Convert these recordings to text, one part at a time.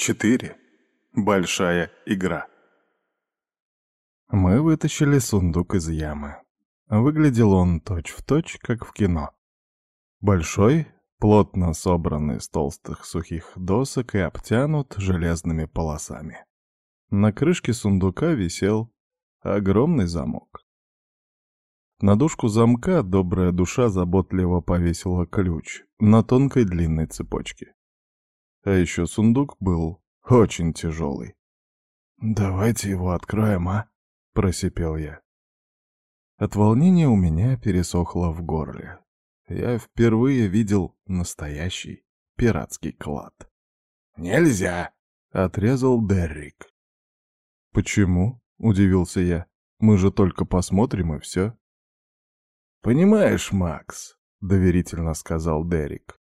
4. Большая игра. Мы вытащили сундук из ямы. Выглядел он точь-в-точь, точь, как в кино. Большой, плотно собранный из толстых сухих досок и обтянут железными полосами. На крышке сундука висел огромный замок. На дужку замка добрая душа заботливо повесила ключ на тонкой длинной цепочке. А еще сундук был очень тяжелый. «Давайте его откроем, а?» — просипел я. От волнения у меня пересохло в горле. Я впервые видел настоящий пиратский клад. «Нельзя!» — отрезал Деррик. «Почему?» — удивился я. «Мы же только посмотрим, и все». «Понимаешь, Макс», — доверительно сказал Деррик,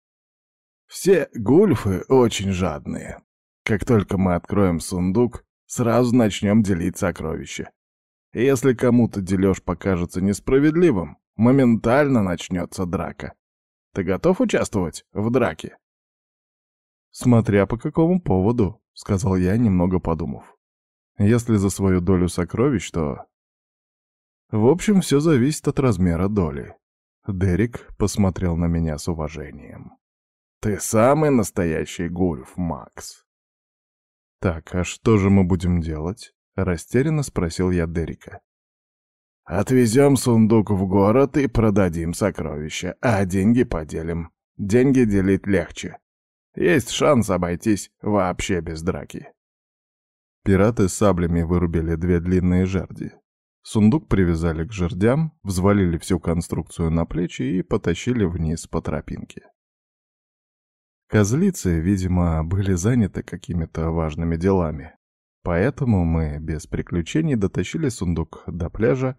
все гульфы очень жадные. Как только мы откроем сундук, сразу начнем делить сокровища. Если кому-то дележ покажется несправедливым, моментально начнется драка. Ты готов участвовать в драке? Смотря по какому поводу, сказал я, немного подумав. Если за свою долю сокровищ, то... В общем, все зависит от размера доли. Дерек посмотрел на меня с уважением. Ты самый настоящий гульф, Макс. Так, а что же мы будем делать? Растерянно спросил я Дерека. Отвезем сундук в город и продадим сокровища, а деньги поделим. Деньги делить легче. Есть шанс обойтись вообще без драки. Пираты саблями вырубили две длинные жерди. Сундук привязали к жердям, взвалили всю конструкцию на плечи и потащили вниз по тропинке. Козлицы, видимо, были заняты какими-то важными делами. Поэтому мы без приключений дотащили сундук до пляжа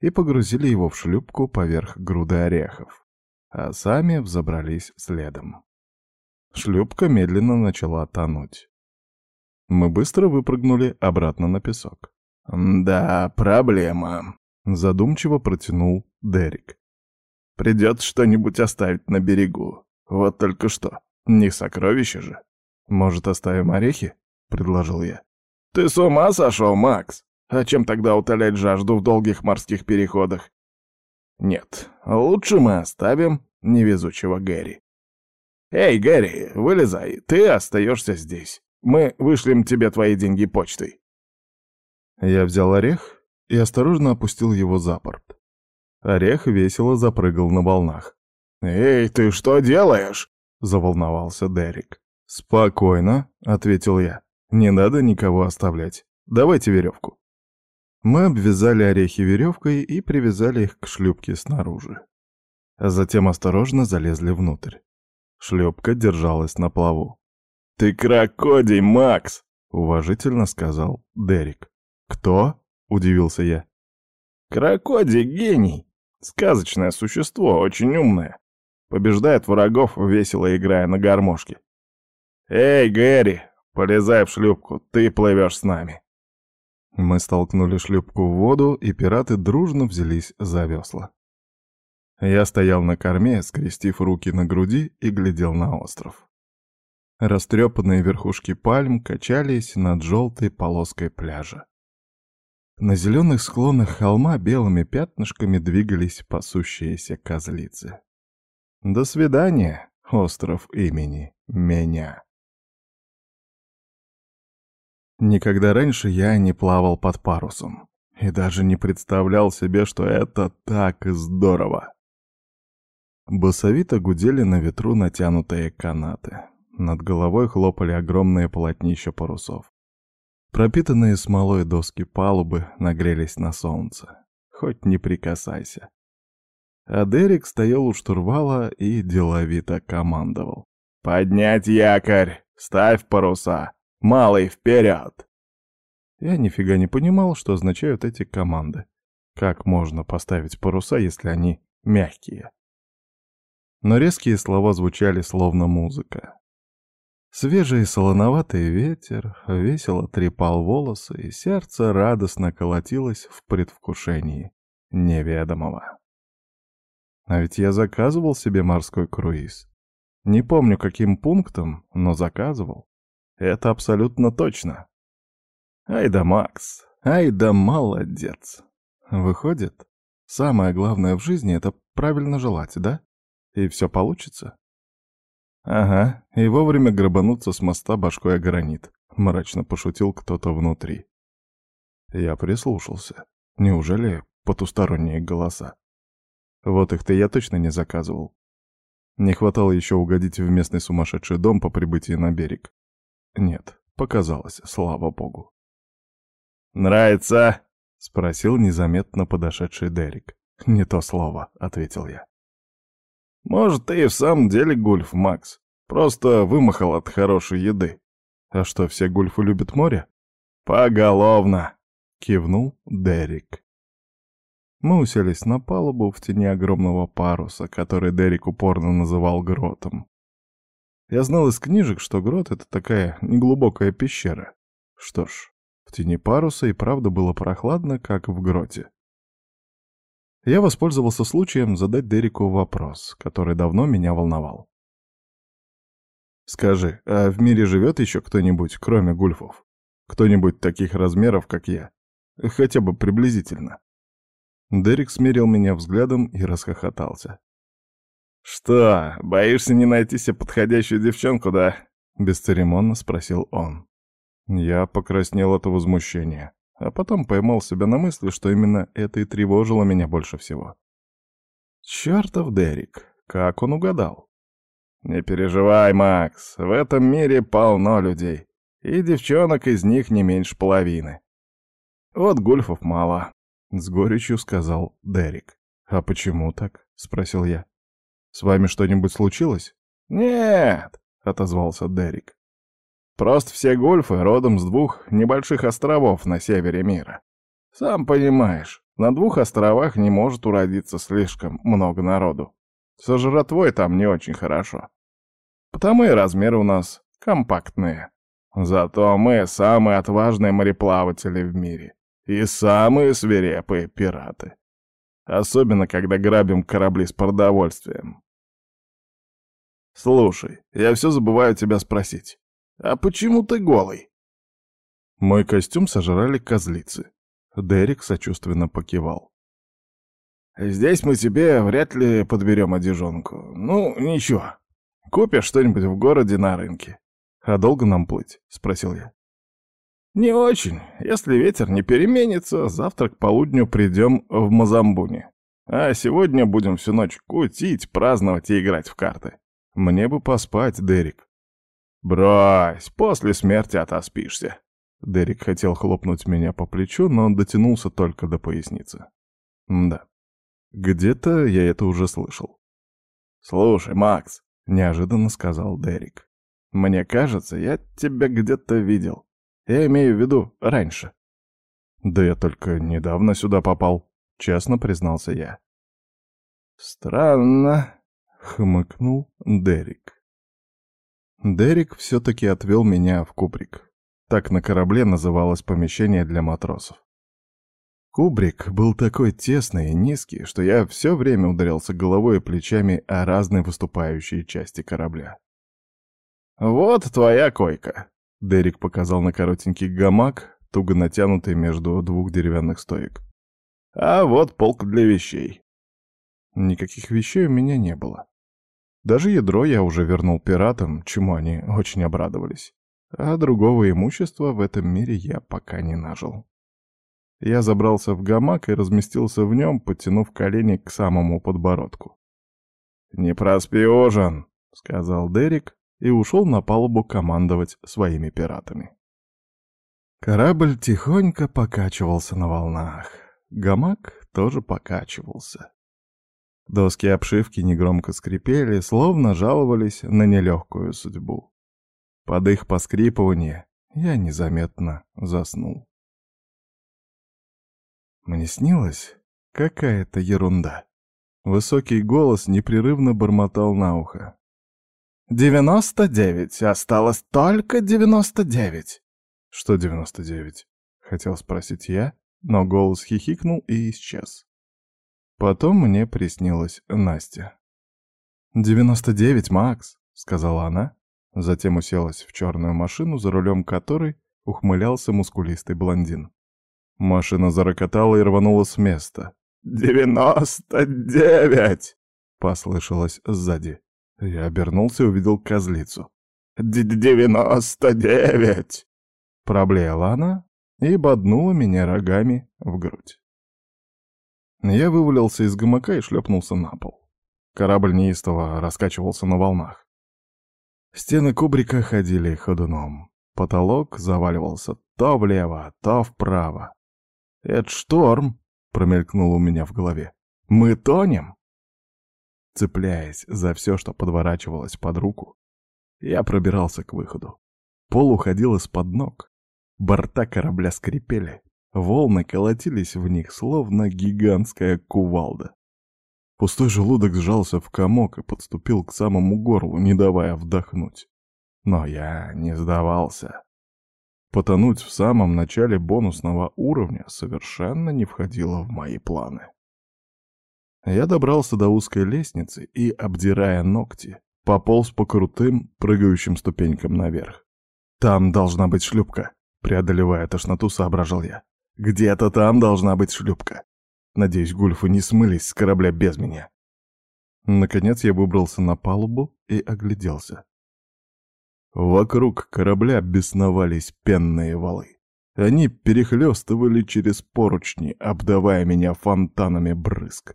и погрузили его в шлюпку поверх груды орехов, а сами взобрались следом. Шлюпка медленно начала тонуть. Мы быстро выпрыгнули обратно на песок. «Да, проблема», — задумчиво протянул Дерек. «Придется что-нибудь оставить на берегу. Вот только что. Не сокровище же. Может, оставим орехи? Предложил я. Ты с ума сошел, Макс? А чем тогда утолять жажду в долгих морских переходах? Нет, лучше мы оставим невезучего Гэри. Эй, Гэри, вылезай, ты остаешься здесь. Мы вышлем тебе твои деньги почтой. Я взял орех и осторожно опустил его за борт. Орех весело запрыгал на волнах. «Эй, ты что делаешь?» — заволновался Дерек. «Спокойно», — ответил я. «Не надо никого оставлять. Давайте веревку». Мы обвязали орехи веревкой и привязали их к шлюпке снаружи. А затем осторожно залезли внутрь. Шлюпка держалась на плаву. «Ты крокодий, Макс!» — уважительно сказал Дерек. «Кто?» — удивился я. «Крокодий — гений. Сказочное существо, очень умное. Побеждает врагов, весело играя на гармошке. «Эй, Гэри, полезай в шлюпку, ты плывешь с нами». Мы столкнули шлюпку в воду, и пираты дружно взялись за весла. Я стоял на корме, скрестив руки на груди и глядел на остров. Растрепанные верхушки пальм качались над желтой полоской пляжа. На зеленых склонах холма белыми пятнышками двигались пасущиеся козлицы. До свидания, остров имени меня. Никогда раньше я не плавал под парусом и даже не представлял себе, что это так здорово. Басовито гудели на ветру натянутые канаты. Над головой хлопали огромные полотнища парусов. Пропитанные смолой доски палубы нагрелись на солнце. Хоть не прикасайся. А Дерек стоял у штурвала и деловито командовал. «Поднять якорь! Ставь паруса! Малый, вперед!» Я нифига не понимал, что означают эти команды. Как можно поставить паруса, если они мягкие? Но резкие слова звучали словно музыка. Свежий солоноватый ветер весело трепал волосы, и сердце радостно колотилось в предвкушении неведомого. А ведь я заказывал себе морской круиз. Не помню, каким пунктом, но заказывал. Это абсолютно точно. Ай да Макс, ай да молодец. Выходит, самое главное в жизни — это правильно желать, да? И все получится? Ага, и вовремя грабануться с моста башкой о гранит. Мрачно пошутил кто-то внутри. Я прислушался. Неужели потусторонние голоса? Вот их-то я точно не заказывал. Не хватало еще угодить в местный сумасшедший дом по прибытии на берег. Нет, показалось, слава богу. «Нравится?» — спросил незаметно подошедший Дерек. «Не то слово», — ответил я. «Может, ты и в самом деле гульф, Макс. Просто вымахал от хорошей еды. А что, все гульфы любят море?» «Поголовно!» — кивнул Дерек. Мы уселись на палубу в тени огромного паруса, который Дерек упорно называл гротом. Я знал из книжек, что грот — это такая неглубокая пещера. Что ж, в тени паруса и правда было прохладно, как в гроте. Я воспользовался случаем задать Дереку вопрос, который давно меня волновал. «Скажи, а в мире живет еще кто-нибудь, кроме гульфов? Кто-нибудь таких размеров, как я? Хотя бы приблизительно?» Дерек смерил меня взглядом и расхохотался. «Что, боишься не найти себе подходящую девчонку, да?» — бесцеремонно спросил он. Я покраснел от возмущения, а потом поймал себя на мысли, что именно это и тревожило меня больше всего. «Чёртов Дерек, как он угадал?» «Не переживай, Макс, в этом мире полно людей, и девчонок из них не меньше половины. Вот гульфов мало, — с горечью сказал Дерек. «А почему так?» — спросил я. «С вами что-нибудь случилось?» «Нет», — отозвался Дерек. «Просто все гольфы родом с двух небольших островов на севере мира. Сам понимаешь, на двух островах не может уродиться слишком много народу. Со жратвой там не очень хорошо. Потому и размеры у нас компактные. Зато мы самые отважные мореплаватели в мире. И самые свирепые пираты. Особенно, когда грабим корабли с продовольствием. Слушай, я все забываю тебя спросить. А почему ты голый? Мой костюм сожрали козлицы. Дерек сочувственно покивал. Здесь мы тебе вряд ли подберем одежонку. Ну, ничего. Купишь что-нибудь в городе на рынке. А долго нам плыть? Спросил я. «Не очень. Если ветер не переменится, завтра к полудню придем в Мазамбуне. А сегодня будем всю ночь кутить, праздновать и играть в карты. Мне бы поспать, Дерек». «Брось, после смерти отоспишься». Дерек хотел хлопнуть меня по плечу, но он дотянулся только до поясницы. Да, где-то я это уже слышал. «Слушай, Макс», — неожиданно сказал Дерек, — «мне кажется, я тебя где-то видел». Я имею в виду раньше. Да я только недавно сюда попал, честно признался я. Странно, хмыкнул Дерек. Дерек все-таки отвел меня в кубрик. Так на корабле называлось помещение для матросов. Кубрик был такой тесный и низкий, что я все время ударялся головой и плечами о разные выступающие части корабля. «Вот твоя койка», Дерек показал на коротенький гамак, туго натянутый между двух деревянных стоек. «А вот полка для вещей». Никаких вещей у меня не было. Даже ядро я уже вернул пиратам, чему они очень обрадовались. А другого имущества в этом мире я пока не нажил. Я забрался в гамак и разместился в нем, подтянув колени к самому подбородку. «Не проспи ужин», — сказал Дерек, и ушел на палубу командовать своими пиратами. Корабль тихонько покачивался на волнах. Гамак тоже покачивался. Доски обшивки негромко скрипели, словно жаловались на нелегкую судьбу. Под их поскрипывание я незаметно заснул. Мне снилась какая-то ерунда. Высокий голос непрерывно бормотал на ухо. «Девяносто девять. Осталось только девяносто девять». «Что девяносто девять?» — хотел спросить я, но голос хихикнул и исчез. Потом мне приснилась Настя. «Девяносто девять, Макс», — сказала она, Затем уселась в черную машину, за рулем которой ухмылялся мускулистый блондин. Машина зарокотала и рванула с места. «Девяносто девять!» — послышалось сзади. Я обернулся и увидел козлицу. «Девяносто девять!» Проблеяла она и боднула меня рогами в грудь. Я вывалился из гамака и шлепнулся на пол. Корабль неистово раскачивался на волнах. Стены кубрика ходили ходуном. Потолок заваливался то влево, то вправо. «Это шторм!» — промелькнуло у меня в голове. «Мы тонем!» Цепляясь за все, что подворачивалось под руку, я пробирался к выходу. Пол уходил из-под ног. Борта корабля скрипели. Волны колотились в них, словно гигантская кувалда. Пустой желудок сжался в комок и подступил к самому горлу, не давая вдохнуть. Но я не сдавался. Потонуть в самом начале бонусного уровня совершенно не входило в мои планы. Я добрался до узкой лестницы и, обдирая ногти, пополз по крутым, прыгающим ступенькам наверх. «Там должна быть шлюпка», — преодолевая тошноту, соображал я. «Где-то там должна быть шлюпка. Надеюсь, гульфы не смылись с корабля без меня». Наконец я выбрался на палубу и огляделся. Вокруг корабля бесновались пенные валы. Они перехлестывали через поручни, обдавая меня фонтанами брызг.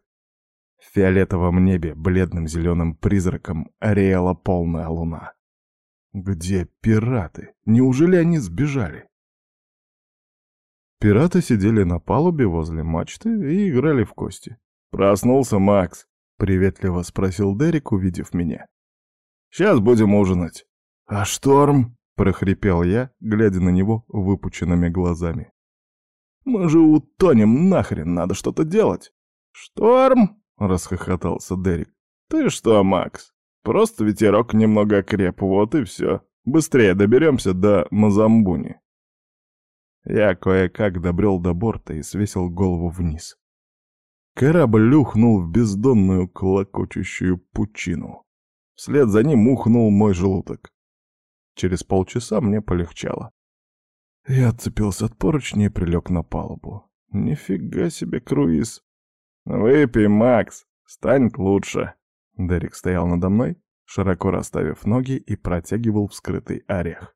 В фиолетовом небе бледным зеленым призраком ореяла полная луна. Где пираты? Неужели они сбежали? Пираты сидели на палубе возле мачты и играли в кости. «Проснулся Макс?» — приветливо спросил Дерек, увидев меня. «Сейчас будем ужинать». «А шторм?» — прохрипел я, глядя на него выпученными глазами. «Мы же утонем нахрен, надо что-то делать!» «Шторм?» — расхохотался Дерек. «Ты что, Макс? Просто ветерок немного окреп, вот и все. Быстрее доберемся до Мазамбуни». Я кое-как добрел до борта и свесил голову вниз. Корабль ухнул в бездонную клокочущую пучину. Вслед за ним ухнул мой желудок. Через полчаса мне полегчало. Я отцепился от поручня и прилег на палубу. Нифига себе круиз. «Выпей, Макс, станет лучше». Дерек стоял надо мной, широко расставив ноги и протягивал вскрытый орех.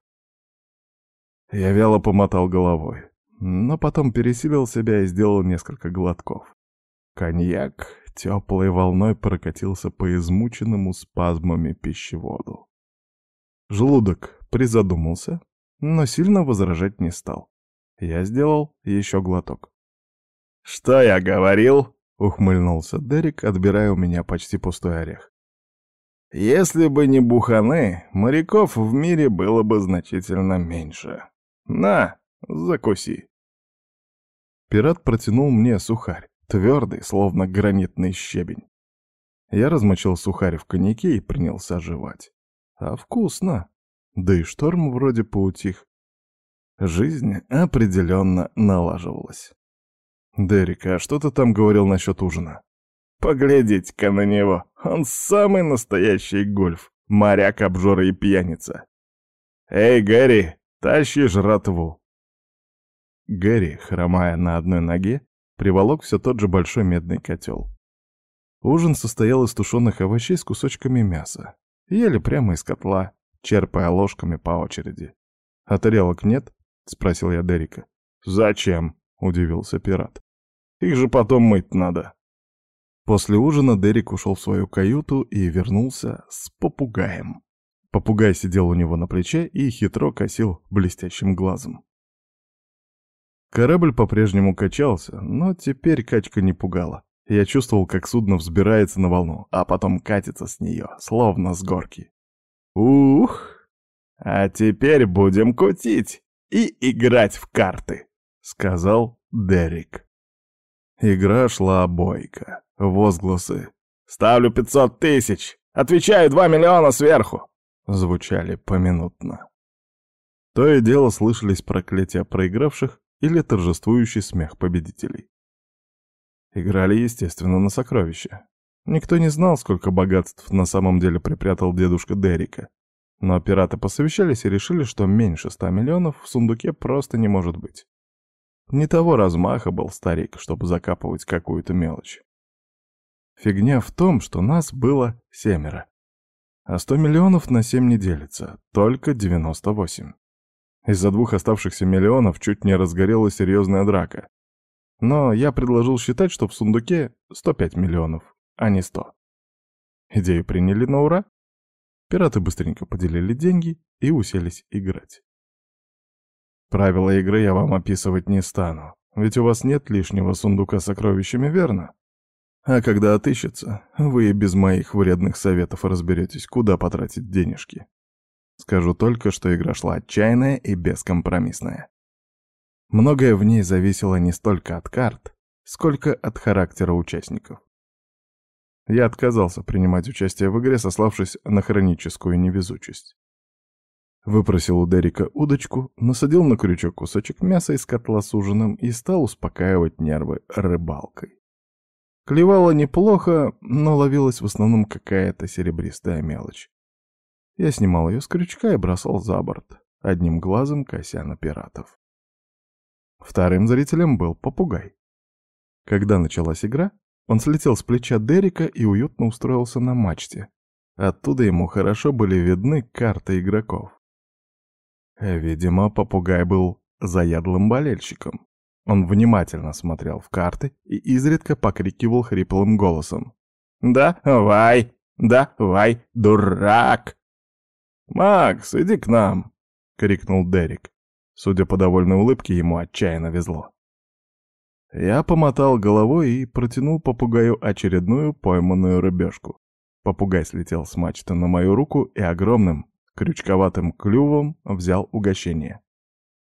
Я вяло помотал головой, но потом пересилил себя и сделал несколько глотков. Коньяк теплой волной прокатился по измученному спазмами пищеводу. Желудок призадумался, но сильно возражать не стал. Я сделал еще глоток. «Что я говорил?» — ухмыльнулся Дерек, отбирая у меня почти пустой орех. «Если бы не буханы, моряков в мире было бы значительно меньше. На, закуси!» Пират протянул мне сухарь, твердый, словно гранитный щебень. Я размочил сухарь в коньяке и принялся жевать. А вкусно. Да и шторм вроде поутих. Жизнь определенно налаживалась. «Дерек, а что ты там говорил насчет ужина?» «Поглядите-ка на него! Он самый настоящий гольф, моряк, обжора и пьяница!» «Эй, Гэри, тащи жратву!» Гэри, хромая на одной ноге, приволок все тот же большой медный котел. Ужин состоял из тушеных овощей с кусочками мяса. Ели прямо из котла, черпая ложками по очереди. «А тарелок нет?» — спросил я Дерека. «Зачем?» — удивился пират. «Их же потом мыть надо». После ужина Дерек ушел в свою каюту и вернулся с попугаем. Попугай сидел у него на плече и хитро косил блестящим глазом. Корабль по-прежнему качался, но теперь качка не пугала. Я чувствовал, как судно взбирается на волну, а потом катится с нее, словно с горки. «Ух! А теперь будем кутить и играть в карты», — сказал Дерек. Игра шла бойко. Возгласы «Ставлю пятьсот тысяч! Отвечаю два миллиона сверху!» звучали поминутно. То и дело слышались проклятия проигравших или торжествующий смех победителей. Играли, естественно, на сокровища. Никто не знал, сколько богатств на самом деле припрятал дедушка Дерека. Но пираты посовещались и решили, что меньше ста миллионов в сундуке просто не может быть. Не того размаха был старик, чтобы закапывать какую-то мелочь. Фигня в том, что нас было семеро. А сто миллионов на семь не делится, только девяносто восемь. Из-за двух оставшихся миллионов чуть не разгорелась серьезная драка. Но я предложил считать, что в сундуке 105 миллионов, а не 100. Идею приняли на ура. Пираты быстренько поделили деньги и уселись играть. Правила игры я вам описывать не стану, ведь у вас нет лишнего сундука с сокровищами, верно? А когда отыщется, вы и без моих вредных советов разберетесь, куда потратить денежки. Скажу только, что игра шла отчаянная и бескомпромиссная. Многое в ней зависело не столько от карт, сколько от характера участников. Я отказался принимать участие в игре, сославшись на хроническую невезучесть. Выпросил у Дерека удочку, насадил на крючок кусочек мяса из котла с ужином и стал успокаивать нервы рыбалкой. Клевало неплохо, но ловилась в основном какая-то серебристая мелочь. Я снимал ее с крючка и бросал за борт, одним глазом кося на пиратов. Вторым зрителем был попугай. Когда началась игра, он слетел с плеча Дерека и уютно устроился на мачте. Оттуда ему хорошо были видны карты игроков. Видимо, попугай был заядлым болельщиком. Он внимательно смотрел в карты и изредка покрикивал хриплым голосом. «Давай! Давай, дурак!» «Макс, иди к нам!» — крикнул Дерек. Судя по довольной улыбке, ему отчаянно везло. Я помотал головой и протянул попугаю очередную пойманную рыбешку. Попугай слетел с мачты на мою руку и огромным, крючковатым клювом взял угощение.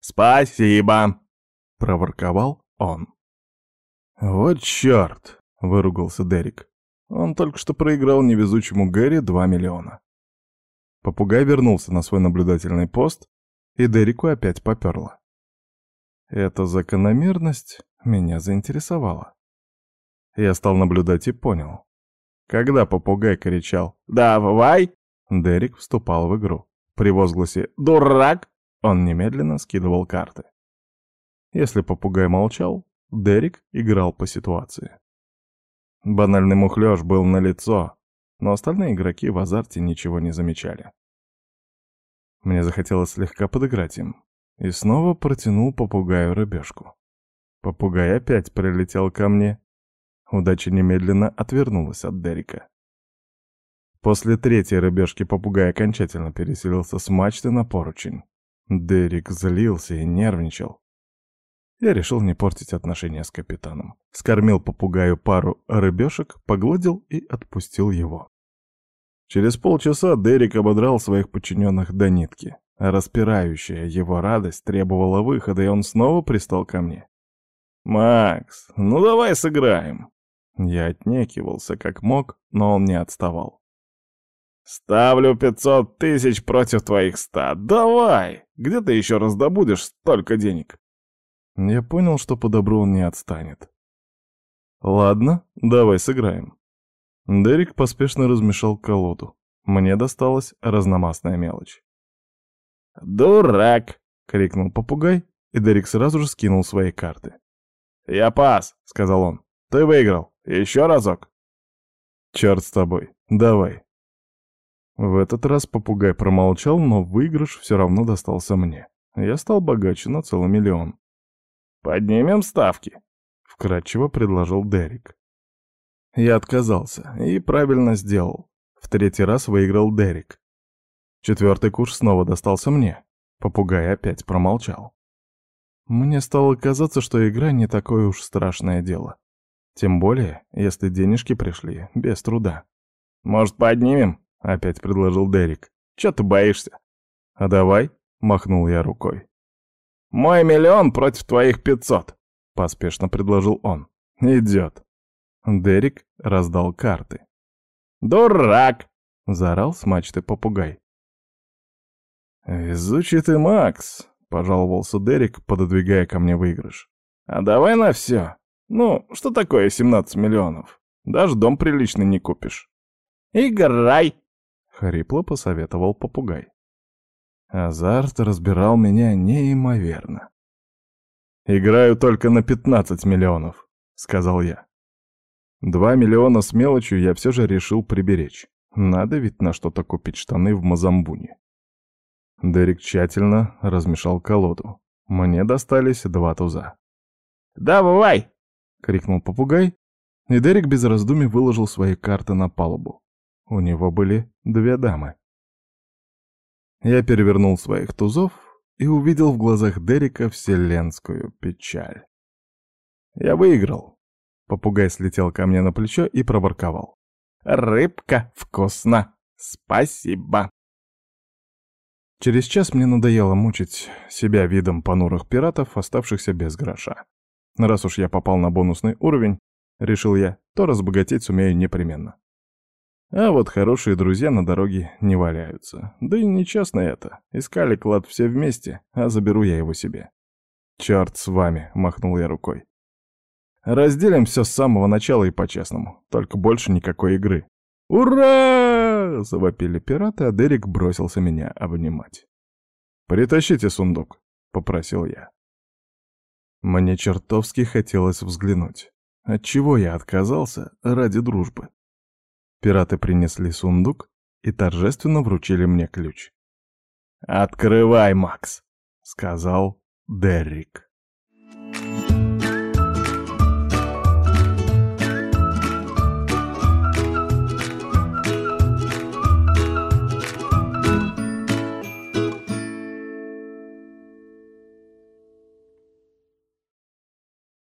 «Спасибо!» — проворковал он. «Вот черт!» — выругался Дерек. Он только что проиграл невезучему Гэри два миллиона. Попугай вернулся на свой наблюдательный пост, и Дереку опять поперло. Эта закономерность меня заинтересовала. Я стал наблюдать и понял. Когда попугай кричал «Давай!», Дерек вступал в игру. При возгласе «Дурак!» он немедленно скидывал карты. Если попугай молчал, Дерек играл по ситуации. Банальный мухлёж был налицо, но остальные игроки в азарте ничего не замечали. Мне захотелось слегка подыграть им. И снова протянул попугаю рыбешку. Попугай опять прилетел ко мне. Удача немедленно отвернулась от Дерека. После третьей рыбешки попугай окончательно переселился с мачты на поручень. Дерек злился и нервничал. Я решил не портить отношения с капитаном. Скормил попугаю пару рыбешек, погладил и отпустил его. Через полчаса Дерек ободрал своих подчиненных до нитки, а распирающая его радость требовала выхода, и он снова пристал ко мне. «Макс, ну давай сыграем!» Я отнекивался как мог, но он не отставал. «Ставлю пятьсот тысяч против твоих ста. Давай! Где ты еще раздобудешь столько денег?» Я понял, что по добру он не отстанет. «Ладно, давай сыграем». Дерек поспешно размешал колоду. Мне досталась разномастная мелочь. «Дурак!» — крикнул попугай, и Дерек сразу же скинул свои карты. «Я пас!» — сказал он. «Ты выиграл. Еще разок!» «Черт с тобой. Давай!» В этот раз попугай промолчал, но выигрыш все равно достался мне. Я стал богаче на целый миллион. «Поднимем ставки», — вкратчиво предложил Дерек. Я отказался и правильно сделал. В третий раз выиграл Дерек. Четвертый курс снова достался мне. Попугай опять промолчал. Мне стало казаться, что игра не такое уж страшное дело. Тем более, если денежки пришли без труда. «Может, поднимем?» — опять предложил Дерек. «Чё ты боишься?» «А давай», — махнул я рукой. «Мой миллион против твоих пятьсот», — поспешно предложил он. «Идет». Дерек раздал карты. «Дурак!» — заорал с мачты попугай. «Везучий ты, Макс!» — пожаловался Дерек, пододвигая ко мне выигрыш. «А давай на все. Ну, что такое 17 миллионов? Даже дом приличный не купишь». «Играй!» — хрипло посоветовал попугай. Азарт разбирал меня неимоверно. «Играю только на 15 миллионов», — сказал я. Два миллиона с мелочью я все же решил приберечь. Надо ведь на что-то купить штаны в Мазамбуне. Дерек тщательно размешал колоду. Мне достались два туза. «Давай!» — крикнул попугай, и Дерек без раздумий выложил свои карты на палубу. У него были две дамы. Я перевернул своих тузов и увидел в глазах Дерека вселенскую печаль. Я выиграл. Попугай слетел ко мне на плечо и проборковал. «Рыбка вкусно! Спасибо!» Через час мне надоело мучить себя видом понурых пиратов, оставшихся без гроша. Раз уж я попал на бонусный уровень, решил я, то разбогатеть сумею непременно. А вот хорошие друзья на дороге не валяются. Да и нечестно это. Искали клад все вместе, а заберу я его себе. «Черт с вами!» — махнул я рукой. «Разделим все с самого начала и по-честному. Только больше никакой игры». «Ура!» — завопили пираты, а Дерек бросился меня обнимать. «Притащите сундук», — попросил я. Мне чертовски хотелось взглянуть. Отчего я отказался ради дружбы? Пираты принесли сундук и торжественно вручили мне ключ. «Открывай, Макс!» — сказал Деррик.